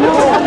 Oh, no.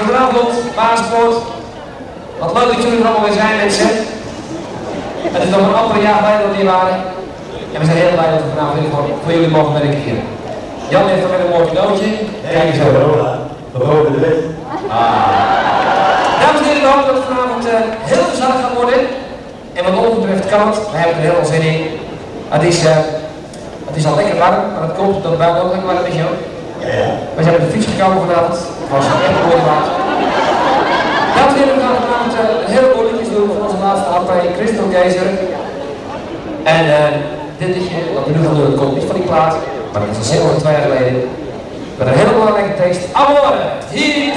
Goedenavond, Paaspoort. Wat leuk dat jullie er allemaal weer zijn, mensen. Het is nog een amper jaar geleden dat we hier waren. En we zijn heel blij dat we vanavond weer voor, jullie mogen werken hier. Jan heeft nog weer een mooi cadeautje. Kijk eens over. We de wet. Ah. Dames en heren, we hopen dat het vanavond eh, heel gezellig gaat worden. En wat ons betreft kan het. We hebben er heel veel zin in. Het is, eh, het is al lekker warm, maar het komt dat het buiten ook lekker warm is, joh. Ja, ja. We zijn op de fiets gekomen vanavond was een echt. Dat wil ik aan vanavond heel veel liedjes doen voor onze laatste partij, crystal geyser En uh, dit is wat we nu gaan doen, komt niet van die plaat, maar dat is dus een zeer twee jaar geleden. Met een hele belangrijke tekst. Amore, hier,